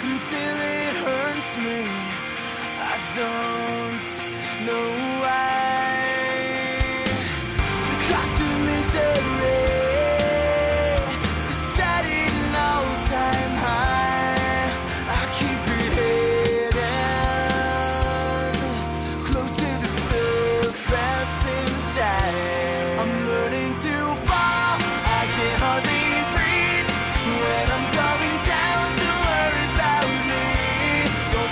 until it hurts me. I don't know.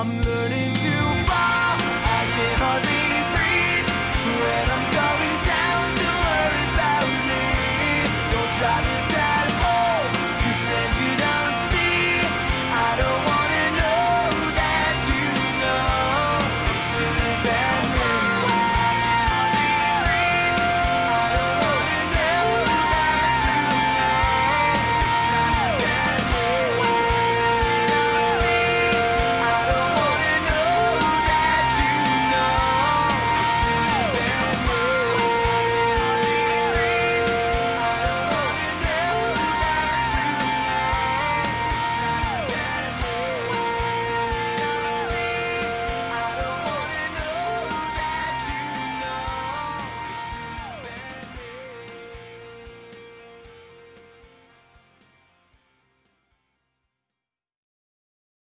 I'm learning